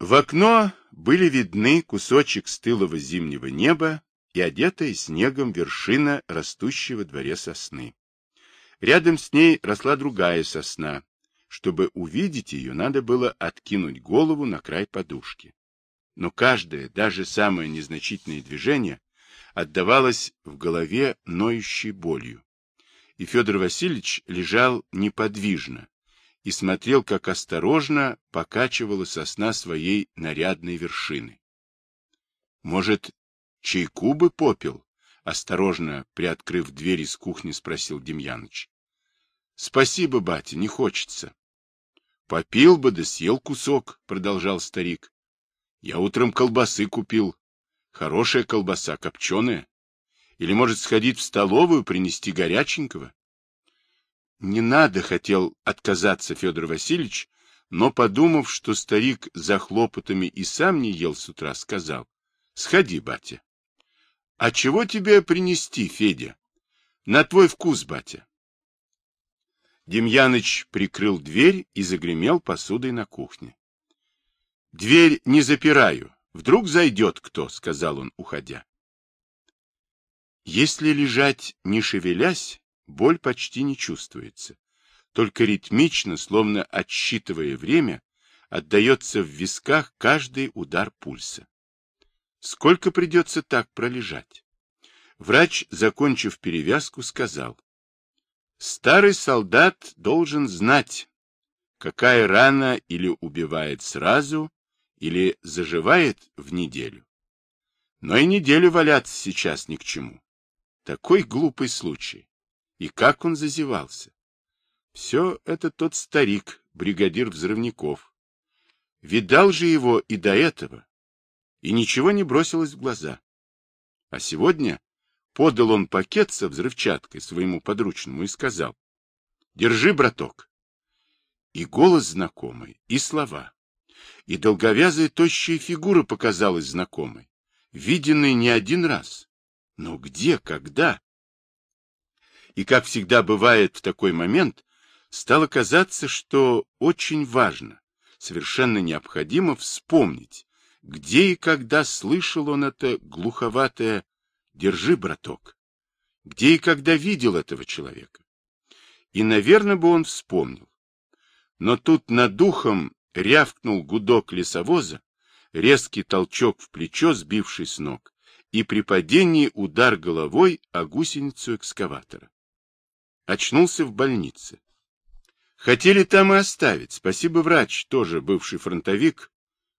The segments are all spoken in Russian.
В окно были видны кусочек стылого зимнего неба и одетая снегом вершина растущей во дворе сосны. Рядом с ней росла другая сосна. Чтобы увидеть ее, надо было откинуть голову на край подушки. Но каждое, даже самое незначительное движение отдавалось в голове ноющей болью. И Федор Васильевич лежал неподвижно, и смотрел, как осторожно покачивала сосна своей нарядной вершины. Может, чайку бы попил? Осторожно, приоткрыв дверь из кухни, спросил Демьяныч. — Спасибо, батя, не хочется. — Попил бы да съел кусок, — продолжал старик. — Я утром колбасы купил. Хорошая колбаса, копченая. Или, может, сходить в столовую, принести горяченького? Не надо, хотел отказаться Федор Васильевич, но, подумав, что старик за хлопотами и сам не ел с утра, сказал, — Сходи, батя. — А чего тебе принести, Федя? — На твой вкус, батя. Демьяныч прикрыл дверь и загремел посудой на кухне. — Дверь не запираю. Вдруг зайдет кто, — сказал он, уходя. Если лежать не шевелясь, боль почти не чувствуется. Только ритмично, словно отсчитывая время, отдается в висках каждый удар пульса. Сколько придется так пролежать? Врач, закончив перевязку, сказал. Старый солдат должен знать, какая рана или убивает сразу, или заживает в неделю. Но и неделю валяться сейчас ни к чему. Такой глупый случай. И как он зазевался? Все это тот старик, бригадир взрывников. Видал же его и до этого. И ничего не бросилось в глаза. А сегодня подал он пакет со взрывчаткой своему подручному и сказал, «Держи, браток». И голос знакомый, и слова. И долговязая тощая фигура показалась знакомой, виденной не один раз. Но где, когда? И, как всегда бывает в такой момент, стало казаться, что очень важно, совершенно необходимо вспомнить, где и когда слышал он это глуховатое «держи, браток», где и когда видел этого человека. И, наверное, бы он вспомнил. Но тут над духом рявкнул гудок лесовоза, резкий толчок в плечо, сбивший с ног, и при падении удар головой о гусеницу экскаватора. Очнулся в больнице. Хотели там и оставить. Спасибо, врач, тоже бывший фронтовик,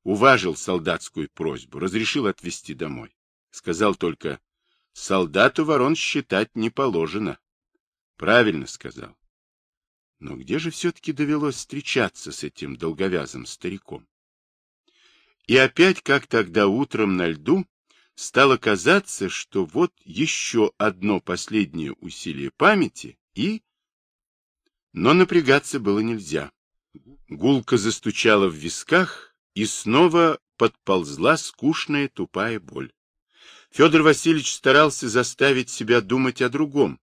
уважил солдатскую просьбу, разрешил отвезти домой. Сказал только, солдату ворон считать не положено. Правильно сказал. Но где же все-таки довелось встречаться с этим долговязым стариком? И опять, как тогда утром на льду, стало казаться, что вот еще одно последнее усилие памяти, и... Но напрягаться было нельзя. Гулка застучала в висках, и снова подползла скучная тупая боль. Федор Васильевич старался заставить себя думать о другом.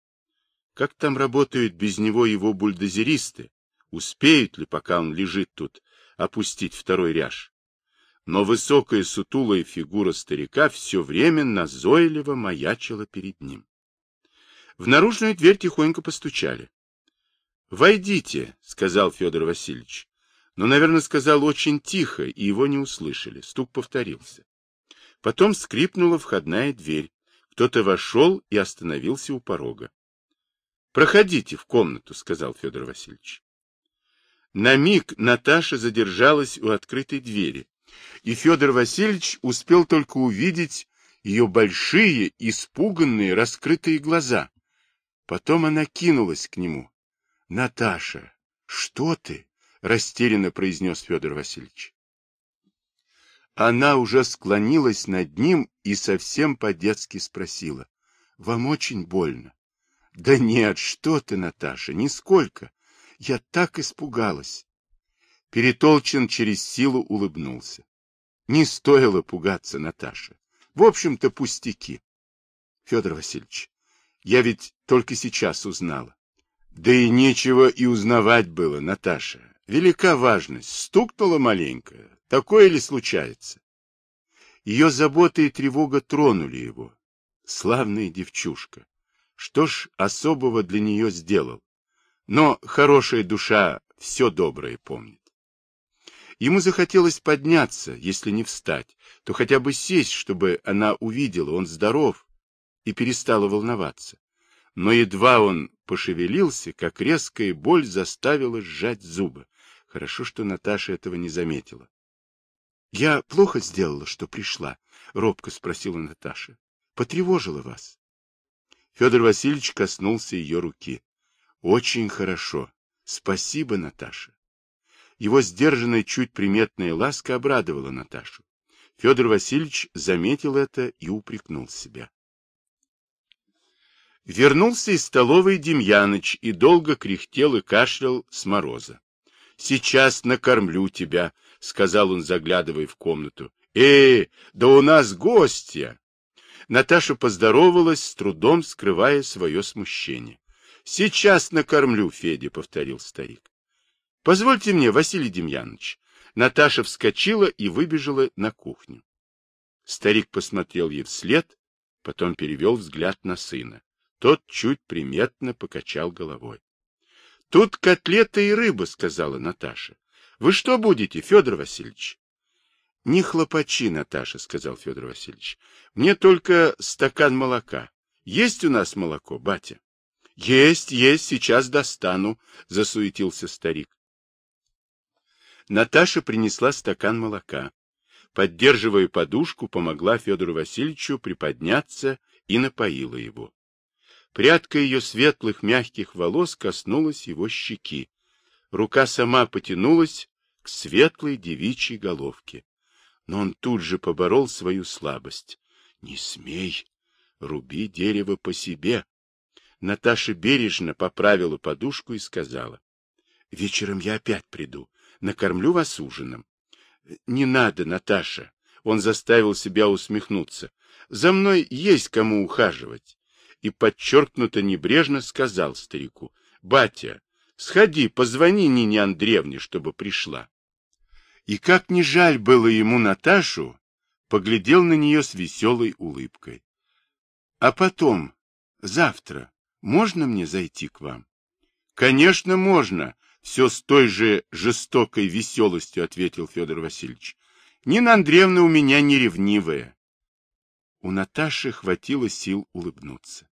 Как там работают без него его бульдозеристы? Успеют ли, пока он лежит тут, опустить второй ряж? Но высокая сутулая фигура старика все время назойливо маячила перед ним. В наружную дверь тихонько постучали. — Войдите, — сказал Федор Васильевич. Но, наверное, сказал очень тихо, и его не услышали. Стук повторился. Потом скрипнула входная дверь. Кто-то вошел и остановился у порога. — Проходите в комнату, — сказал Федор Васильевич. На миг Наташа задержалась у открытой двери, и Федор Васильевич успел только увидеть ее большие, испуганные, раскрытые глаза. Потом она кинулась к нему. — Наташа, что ты? — растерянно произнес Федор Васильевич. Она уже склонилась над ним и совсем по-детски спросила. — Вам очень больно? — Да нет, что ты, Наташа, нисколько. Я так испугалась. Перетолчен через силу улыбнулся. Не стоило пугаться, Наташа. В общем-то, пустяки. Федор Васильевич, я ведь только сейчас узнала. Да и нечего и узнавать было, Наташа. Велика важность. Стукнула маленько. Такое ли случается? Ее забота и тревога тронули его. Славная девчушка. Что ж особого для нее сделал? Но хорошая душа все доброе помнит. Ему захотелось подняться, если не встать, то хотя бы сесть, чтобы она увидела, он здоров, и перестала волноваться. Но едва он пошевелился, как резкая боль заставила сжать зубы. Хорошо, что Наташа этого не заметила. — Я плохо сделала, что пришла? — робко спросила Наташа. — Потревожила вас. Федор Васильевич коснулся ее руки. — Очень хорошо. Спасибо, Наташа. Его сдержанная, чуть приметная ласка обрадовала Наташу. Федор Васильевич заметил это и упрекнул себя. Вернулся из столовой Демьяныч и долго кряхтел и кашлял с мороза. — Сейчас накормлю тебя, — сказал он, заглядывая в комнату. — Э, да у нас гостья! Наташа поздоровалась, с трудом скрывая свое смущение. — Сейчас накормлю, Федя, — повторил старик. — Позвольте мне, Василий Демьянович. Наташа вскочила и выбежала на кухню. Старик посмотрел ей вслед, потом перевел взгляд на сына. Тот чуть приметно покачал головой. — Тут котлета и рыба, — сказала Наташа. — Вы что будете, Федор Васильевич? — Не хлопачи, Наташа, — сказал Федор Васильевич. — Мне только стакан молока. Есть у нас молоко, батя? — Есть, есть, сейчас достану, — засуетился старик. Наташа принесла стакан молока. Поддерживая подушку, помогла Федору Васильевичу приподняться и напоила его. Прядка ее светлых мягких волос коснулась его щеки. Рука сама потянулась к светлой девичьей головке. Но он тут же поборол свою слабость. — Не смей! Руби дерево по себе! Наташа бережно поправила подушку и сказала. — Вечером я опять приду. Накормлю вас ужином. — Не надо, Наташа. Он заставил себя усмехнуться. За мной есть кому ухаживать и подчеркнуто небрежно сказал старику, «Батя, сходи, позвони Нине Андреевне, чтобы пришла». И как не жаль было ему Наташу, поглядел на нее с веселой улыбкой. «А потом, завтра, можно мне зайти к вам?» «Конечно, можно», — все с той же жестокой веселостью ответил Федор Васильевич. «Нина Андреевна у меня не ревнивая». У Наташи хватило сил улыбнуться.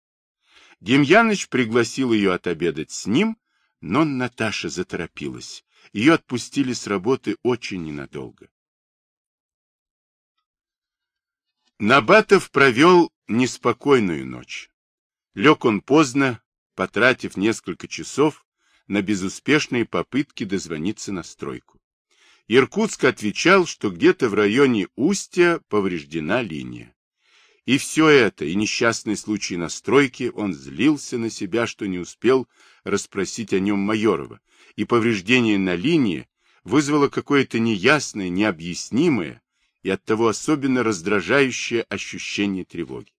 Демьяныч пригласил ее отобедать с ним, но Наташа заторопилась. Ее отпустили с работы очень ненадолго. Набатов провел неспокойную ночь. Лег он поздно, потратив несколько часов на безуспешные попытки дозвониться на стройку. Иркутск отвечал, что где-то в районе Устья повреждена линия. И все это, и несчастный случай на стройке, он злился на себя, что не успел расспросить о нем Майорова, и повреждение на линии вызвало какое-то неясное, необъяснимое и оттого особенно раздражающее ощущение тревоги.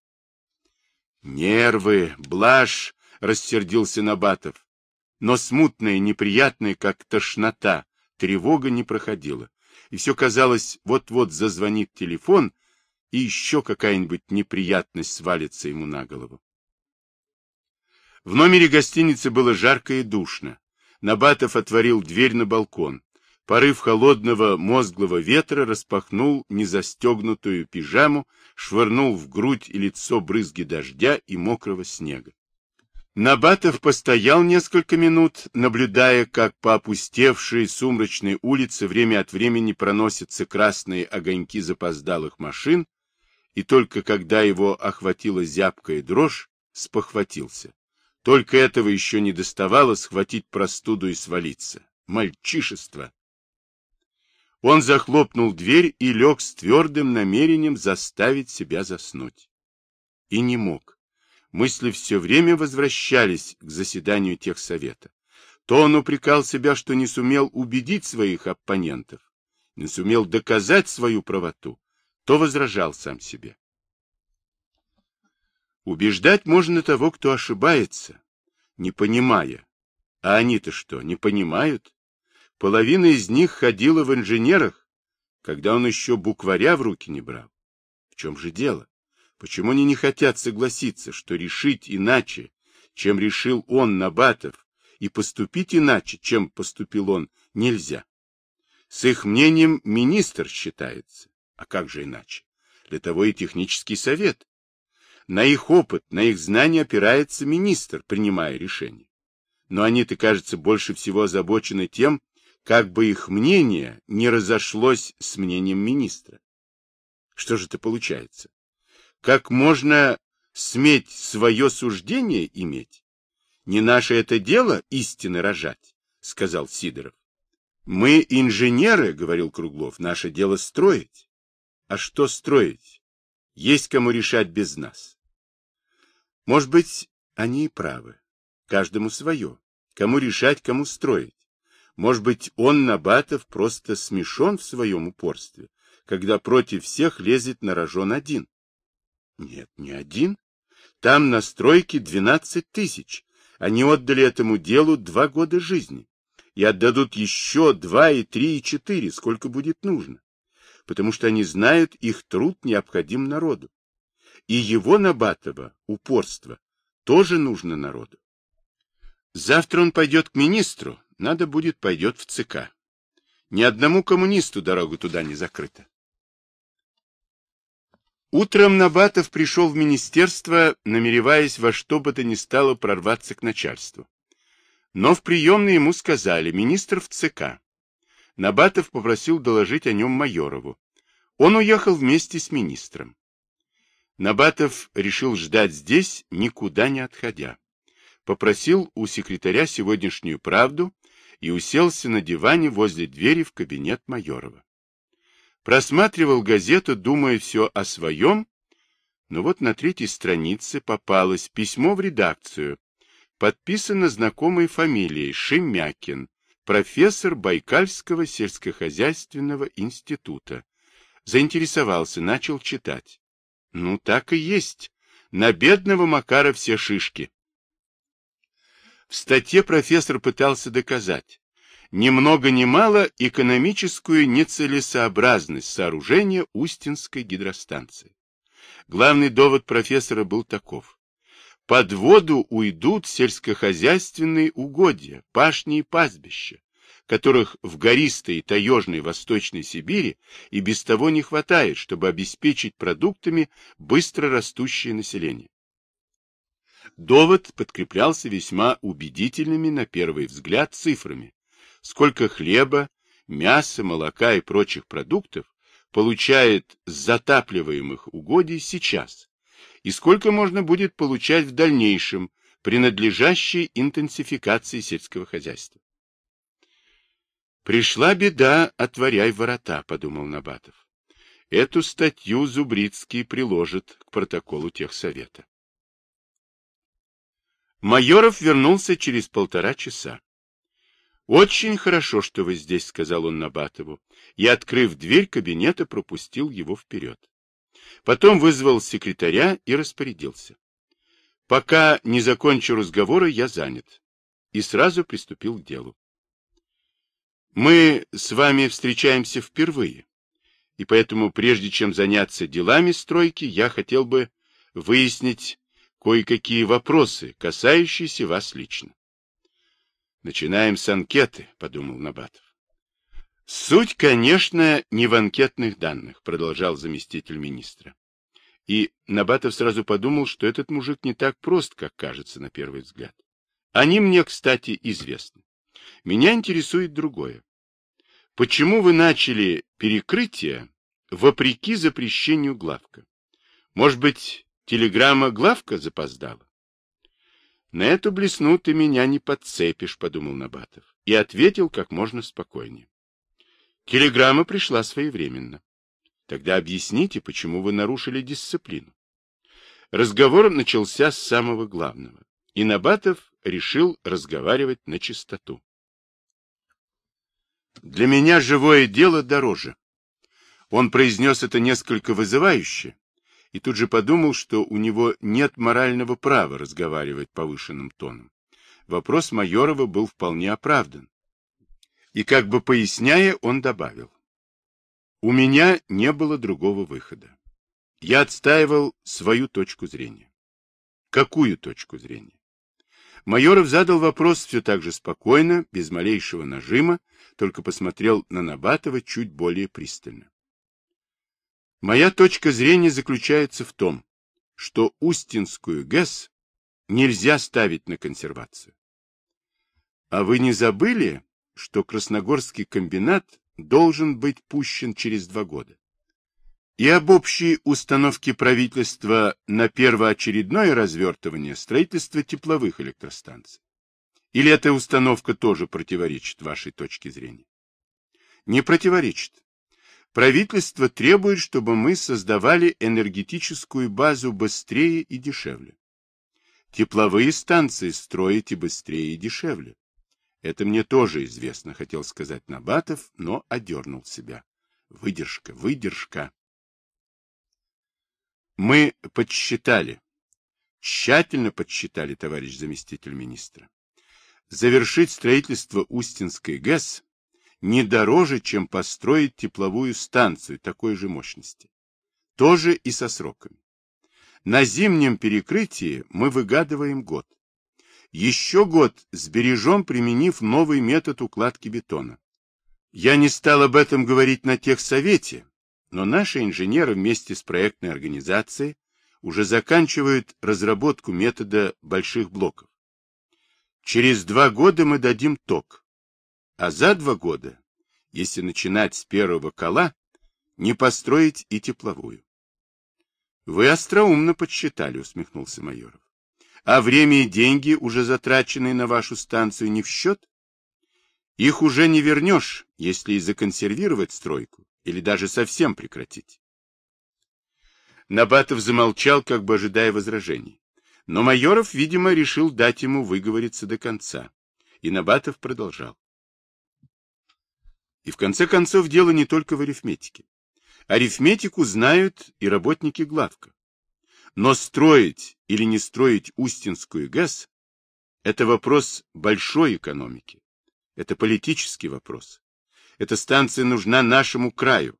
«Нервы, блажь!» — рассердился Набатов. Но смутная, неприятная, как тошнота, тревога не проходила. И все казалось, вот-вот зазвонит телефон — и еще какая-нибудь неприятность свалится ему на голову. В номере гостиницы было жарко и душно. Набатов отворил дверь на балкон. Порыв холодного мозглого ветра распахнул незастегнутую пижаму, швырнул в грудь и лицо брызги дождя и мокрого снега. Набатов постоял несколько минут, наблюдая, как по опустевшей сумрачной улице время от времени проносятся красные огоньки запоздалых машин, и только когда его охватила зябкая дрожь, спохватился. Только этого еще не доставало схватить простуду и свалиться. Мальчишество! Он захлопнул дверь и лег с твердым намерением заставить себя заснуть. И не мог. Мысли все время возвращались к заседанию техсовета. То он упрекал себя, что не сумел убедить своих оппонентов, не сумел доказать свою правоту, то возражал сам себе. Убеждать можно того, кто ошибается, не понимая. А они-то что, не понимают? Половина из них ходила в инженерах. когда он еще букваря в руки не брал. В чем же дело? Почему они не хотят согласиться, что решить иначе, чем решил он, Набатов, и поступить иначе, чем поступил он, нельзя? С их мнением министр считается. А как же иначе? Для того и технический совет. На их опыт, на их знания опирается министр, принимая решение. Но они-то, кажется, больше всего озабочены тем, как бы их мнение не разошлось с мнением министра. Что же это получается? Как можно сметь свое суждение иметь? Не наше это дело истины рожать, сказал Сидоров. Мы инженеры, говорил Круглов, наше дело строить. А что строить? Есть кому решать без нас. Может быть, они и правы. Каждому свое. Кому решать, кому строить. Может быть, он, Набатов, просто смешон в своем упорстве, когда против всех лезет на рожон один. Нет, не один. Там на стройке двенадцать тысяч. Они отдали этому делу два года жизни. И отдадут еще два и три и четыре, сколько будет нужно. Потому что они знают, их труд необходим народу. И его Набатова, упорство, тоже нужно народу. Завтра он пойдет к министру, надо будет пойдет в ЦК. Ни одному коммунисту дорога туда не закрыта. Утром Набатов пришел в министерство, намереваясь во что бы то ни стало прорваться к начальству. Но в приемной ему сказали, министр в ЦК. Набатов попросил доложить о нем Майорову. Он уехал вместе с министром. Набатов решил ждать здесь, никуда не отходя попросил у секретаря сегодняшнюю правду и уселся на диване возле двери в кабинет Майорова. Просматривал газету, думая все о своем, но вот на третьей странице попалось письмо в редакцию, подписано знакомой фамилией Шемякин, профессор Байкальского сельскохозяйственного института. Заинтересовался, начал читать. Ну, так и есть. На бедного Макара все шишки. В статье профессор пытался доказать ни много ни мало экономическую нецелесообразность сооружения Устинской гидростанции. Главный довод профессора был таков. Под воду уйдут сельскохозяйственные угодья, пашни и пастбища, которых в гористой таежной Восточной Сибири и без того не хватает, чтобы обеспечить продуктами быстро растущее население. Довод подкреплялся весьма убедительными на первый взгляд цифрами. Сколько хлеба, мяса, молока и прочих продуктов получает с затапливаемых угодий сейчас, и сколько можно будет получать в дальнейшем при надлежащей интенсификации сельского хозяйства. «Пришла беда, отворяй ворота», — подумал Набатов. Эту статью Зубрицкий приложит к протоколу техсовета. Майоров вернулся через полтора часа. «Очень хорошо, что вы здесь», — сказал он Набатову, и, открыв дверь кабинета, пропустил его вперед. Потом вызвал секретаря и распорядился. «Пока не закончу разговора, я занят». И сразу приступил к делу. «Мы с вами встречаемся впервые, и поэтому, прежде чем заняться делами стройки, я хотел бы выяснить кое-какие вопросы, касающиеся вас лично. Начинаем с анкеты, подумал Набатов. Суть, конечно, не в анкетных данных, продолжал заместитель министра. И Набатов сразу подумал, что этот мужик не так прост, как кажется на первый взгляд. Они мне, кстати, известны. Меня интересует другое. Почему вы начали перекрытие вопреки запрещению главка? Может быть, Телеграмма главка запоздала. На эту блесну ты меня не подцепишь, подумал Набатов, и ответил как можно спокойнее. Телеграмма пришла своевременно. Тогда объясните, почему вы нарушили дисциплину. Разговор начался с самого главного, и Набатов решил разговаривать на чистоту. Для меня живое дело дороже. Он произнес это несколько вызывающе, и тут же подумал, что у него нет морального права разговаривать повышенным тоном. Вопрос Майорова был вполне оправдан. И как бы поясняя, он добавил. У меня не было другого выхода. Я отстаивал свою точку зрения. Какую точку зрения? Майоров задал вопрос все так же спокойно, без малейшего нажима, только посмотрел на Набатова чуть более пристально. Моя точка зрения заключается в том, что Устинскую ГЭС нельзя ставить на консервацию. А вы не забыли, что Красногорский комбинат должен быть пущен через два года? И об общей установке правительства на первоочередное развертывание строительства тепловых электростанций? Или эта установка тоже противоречит вашей точке зрения? Не противоречит. Правительство требует, чтобы мы создавали энергетическую базу быстрее и дешевле. Тепловые станции строите быстрее и дешевле. Это мне тоже известно, хотел сказать Набатов, но одернул себя. Выдержка, выдержка. Мы подсчитали, тщательно подсчитали, товарищ заместитель министра. Завершить строительство Устинской ГЭС не дороже, чем построить тепловую станцию такой же мощности. Тоже и со сроками. На зимнем перекрытии мы выгадываем год. Еще год сбережем, применив новый метод укладки бетона. Я не стал об этом говорить на техсовете, но наши инженеры вместе с проектной организацией уже заканчивают разработку метода больших блоков. Через два года мы дадим ток, а за два года, если начинать с первого кола, не построить и тепловую. Вы остроумно подсчитали, усмехнулся Майоров. А время и деньги, уже затраченные на вашу станцию, не в счет? Их уже не вернешь, если и законсервировать стройку, или даже совсем прекратить. Набатов замолчал, как бы ожидая возражений. Но Майоров, видимо, решил дать ему выговориться до конца. И Набатов продолжал. И в конце концов дело не только в арифметике. Арифметику знают и работники главка. Но строить или не строить Устинскую ГЭС – это вопрос большой экономики. Это политический вопрос. Эта станция нужна нашему краю.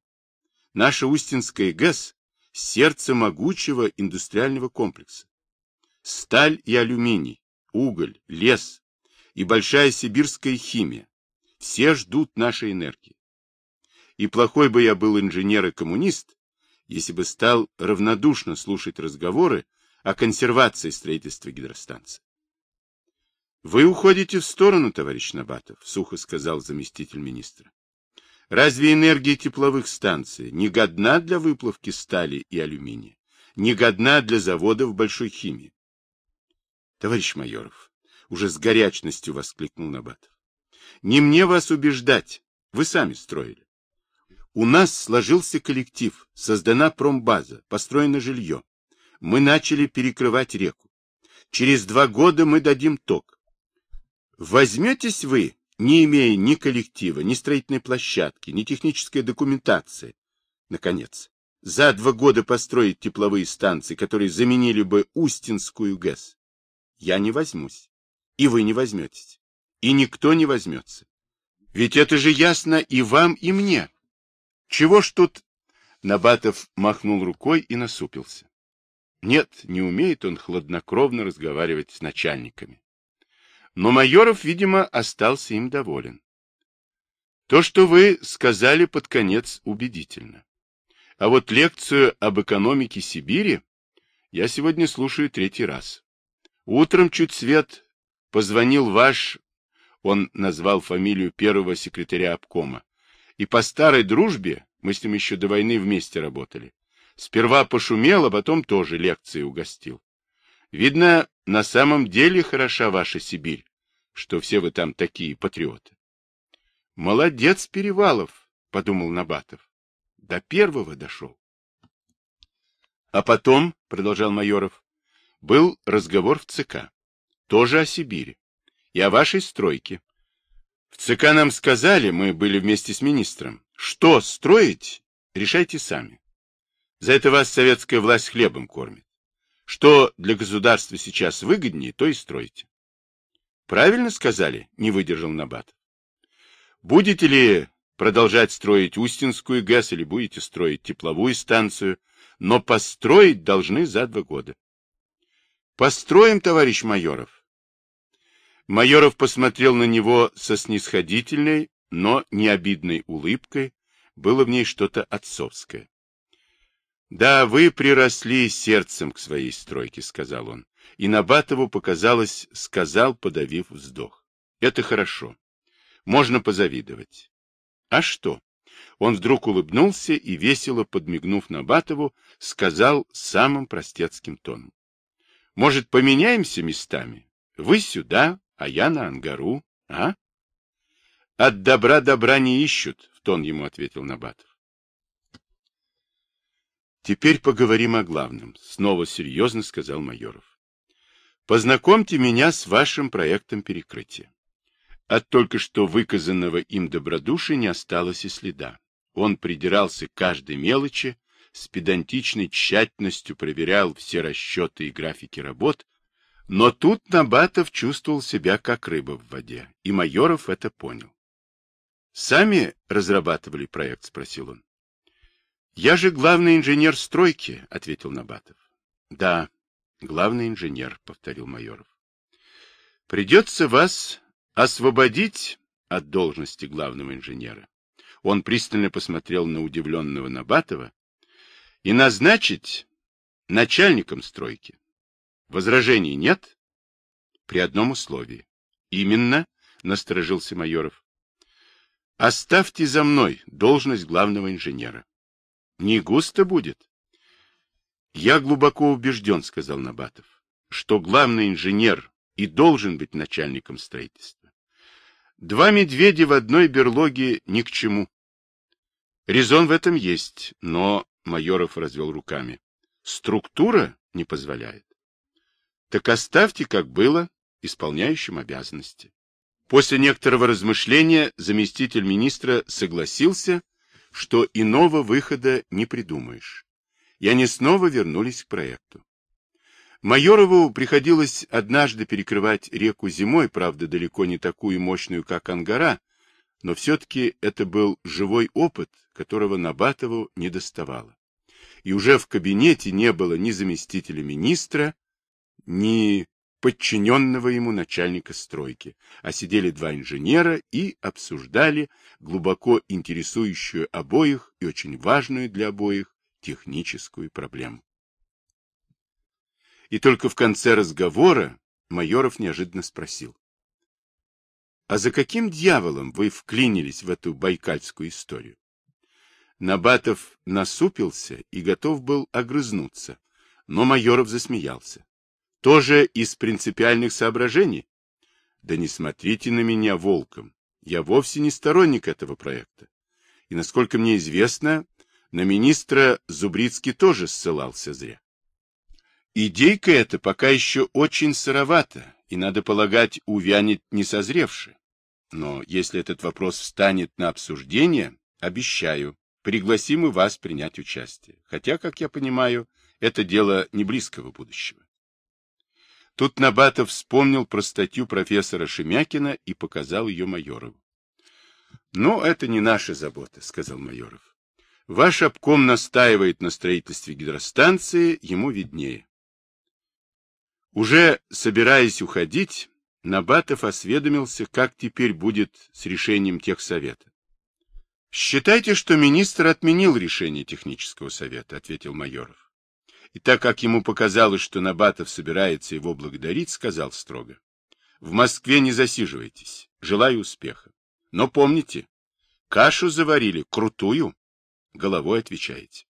Наша Устинская ГЭС – сердце могучего индустриального комплекса. Сталь и алюминий, уголь, лес и большая сибирская химия – все ждут нашей энергии и плохой бы я был инженер и коммунист, если бы стал равнодушно слушать разговоры о консервации строительства гидростанции. Вы уходите в сторону, товарищ Набатов, сухо сказал заместитель министра. Разве энергия тепловых станций не годна для выплавки стали и алюминия, не годна для заводов большой химии? Товарищ Майоров, уже с горячностью воскликнул Набатов. Не мне вас убеждать, вы сами строили. У нас сложился коллектив, создана промбаза, построено жилье. Мы начали перекрывать реку. Через два года мы дадим ток. Возьметесь вы, не имея ни коллектива, ни строительной площадки, ни технической документации, наконец, за два года построить тепловые станции, которые заменили бы Устинскую ГЭС? Я не возьмусь. И вы не возьметесь. И никто не возьмется. Ведь это же ясно и вам, и мне. Чего ж тут? Набатов махнул рукой и насупился. Нет, не умеет он хладнокровно разговаривать с начальниками. Но Майоров, видимо, остался им доволен. То, что вы сказали под конец, убедительно. А вот лекцию об экономике Сибири я сегодня слушаю третий раз. Утром чуть свет позвонил ваш, он назвал фамилию первого секретаря обкома, и по старой дружбе, мы с ним еще до войны вместе работали, сперва пошумел, а потом тоже лекции угостил. Видно, на самом деле хороша ваша Сибирь, что все вы там такие патриоты. Молодец, Перевалов, подумал Набатов. До первого дошел. А потом, продолжал Майоров, был разговор в ЦК. Тоже о Сибири. И о вашей стройке. В ЦК нам сказали, мы были вместе с министром, что строить, решайте сами. За это вас советская власть хлебом кормит. Что для государства сейчас выгоднее, то и стройте. Правильно сказали, не выдержал Набат. Будете ли продолжать строить Устинскую ГЭС или будете строить тепловую станцию, но построить должны за два года. Построим, товарищ Майоров. Майоров посмотрел на него со снисходительной, но не обидной улыбкой, было в ней что-то отцовское. — Да, вы приросли сердцем к своей стройке, — сказал он. И Набатову показалось, сказал, подавив вздох. — Это хорошо. Можно позавидовать. — А что? Он вдруг улыбнулся и, весело подмигнув Набатову, сказал самым простецким тоном. — Может, поменяемся местами? Вы сюда, а я на Ангару, а? — От добра добра не ищут, — в тон ему ответил Набатов. Теперь поговорим о главном, снова серьезно сказал Майоров. Познакомьте меня с вашим проектом перекрытия. От только что выказанного им добродушия не осталось и следа. Он придирался к каждой мелочи, с педантичной тщательностью проверял все расчеты и графики работ, но тут Набатов чувствовал себя как рыба в воде, и Майоров это понял. «Сами разрабатывали проект?» — спросил он. «Я же главный инженер стройки», — ответил Набатов. «Да, главный инженер», — повторил Майоров. «Придется вас освободить от должности главного инженера». Он пристально посмотрел на удивленного Набатова и назначить начальником стройки. Возражений нет? При одном условии. Именно, насторожился Майоров. Оставьте за мной должность главного инженера. Не густо будет? Я глубоко убежден, сказал Набатов, что главный инженер и должен быть начальником строительства. Два медведя в одной берлоге ни к чему. Резон в этом есть, но, Майоров развел руками, структура не позволяет. Так оставьте, как было, исполняющим обязанности. После некоторого размышления заместитель министра согласился, что иного выхода не придумаешь. И они снова вернулись к проекту. Майорову приходилось однажды перекрывать реку зимой, правда, далеко не такую мощную, как Ангара, но все-таки это был живой опыт, которого Набатову не доставало. И уже в кабинете не было ни заместителя министра, ни подчиненного ему начальника стройки, а сидели два инженера и обсуждали глубоко интересующую обоих и очень важную для обоих техническую проблему. И только в конце разговора Майоров неожиданно спросил. — А за каким дьяволом вы вклинились в эту байкальскую историю? Набатов насупился и готов был огрызнуться, но Майоров засмеялся. Тоже из принципиальных соображений? Да не смотрите на меня волком. Я вовсе не сторонник этого проекта. И, насколько мне известно, на министра Зубрицкий тоже ссылался зря. Идейка эта пока еще очень сыровата, и, надо полагать, увянет не созревши. Но если этот вопрос встанет на обсуждение, обещаю, пригласим и вас принять участие. Хотя, как я понимаю, это дело не близкого будущего. Тут Набатов вспомнил про статью профессора Шемякина и показал ее Майорову. — Но это не наша забота, — сказал Майоров. — Ваш обком настаивает на строительстве гидростанции, ему виднее. Уже собираясь уходить, Набатов осведомился, как теперь будет с решением техсовета. — Считайте, что министр отменил решение технического совета, — ответил Майоров. И так как ему показалось, что Набатов собирается его благодарить, сказал строго. В Москве не засиживайтесь. Желаю успеха. Но помните, кашу заварили крутую. Головой отвечаете.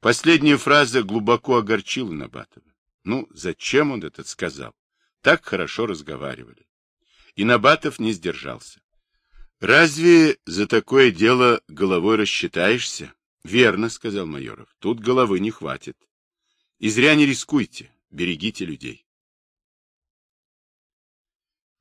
Последняя фраза глубоко огорчила Набатова. Ну, зачем он этот сказал? Так хорошо разговаривали. И Набатов не сдержался. Разве за такое дело головой рассчитаешься? Верно, сказал Майоров. Тут головы не хватит. И зря не рискуйте, берегите людей.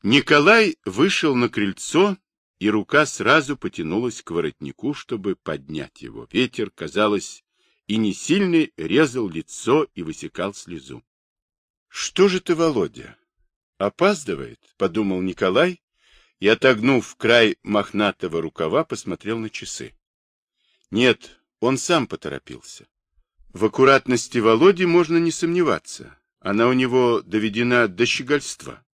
Николай вышел на крыльцо, и рука сразу потянулась к воротнику, чтобы поднять его. Ветер, казалось, и не сильный резал лицо и высекал слезу. — Что же ты, Володя, опаздывает? — подумал Николай и, отогнув край мохнатого рукава, посмотрел на часы. Нет, он сам поторопился. В аккуратности Володи можно не сомневаться. Она у него доведена до щегольства.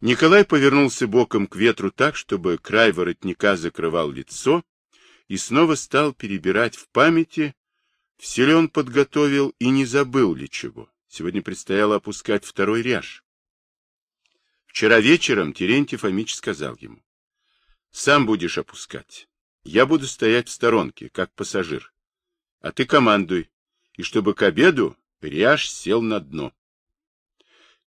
Николай повернулся боком к ветру так, чтобы край воротника закрывал лицо, и снова стал перебирать в памяти, все ли он подготовил и не забыл ли чего. Сегодня предстояло опускать второй ряж. Вчера вечером Терентий Фомич сказал ему, «Сам будешь опускать. Я буду стоять в сторонке, как пассажир. А ты командуй, и чтобы к обеду ряж сел на дно».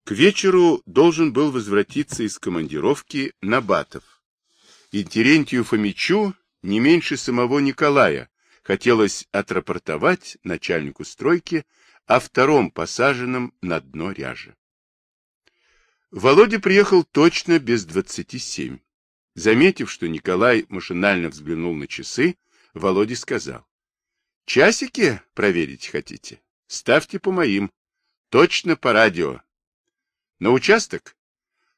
К вечеру должен был возвратиться из командировки Набатов. И Терентию Фомичу не меньше самого Николая хотелось отрапортовать начальнику стройки о втором посаженном на дно ряже. Володя приехал точно без двадцати семь. Заметив, что Николай машинально взглянул на часы, Володя сказал. — Часики проверить хотите? Ставьте по моим. Точно по радио. На участок?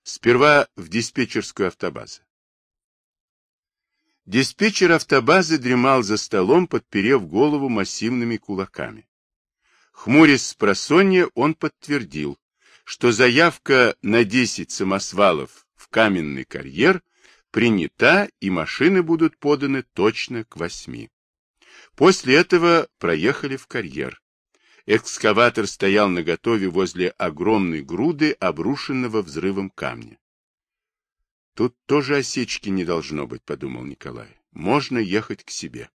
Сперва в диспетчерскую автобазы. Диспетчер автобазы дремал за столом, подперев голову массивными кулаками. Хмурясь с просонья, он подтвердил, что заявка на 10 самосвалов в каменный карьер принята и машины будут поданы точно к восьми. После этого проехали в карьер. Экскаватор стоял наготове возле огромной груды обрушенного взрывом камня. Тут тоже осечки не должно быть, подумал Николай. Можно ехать к себе.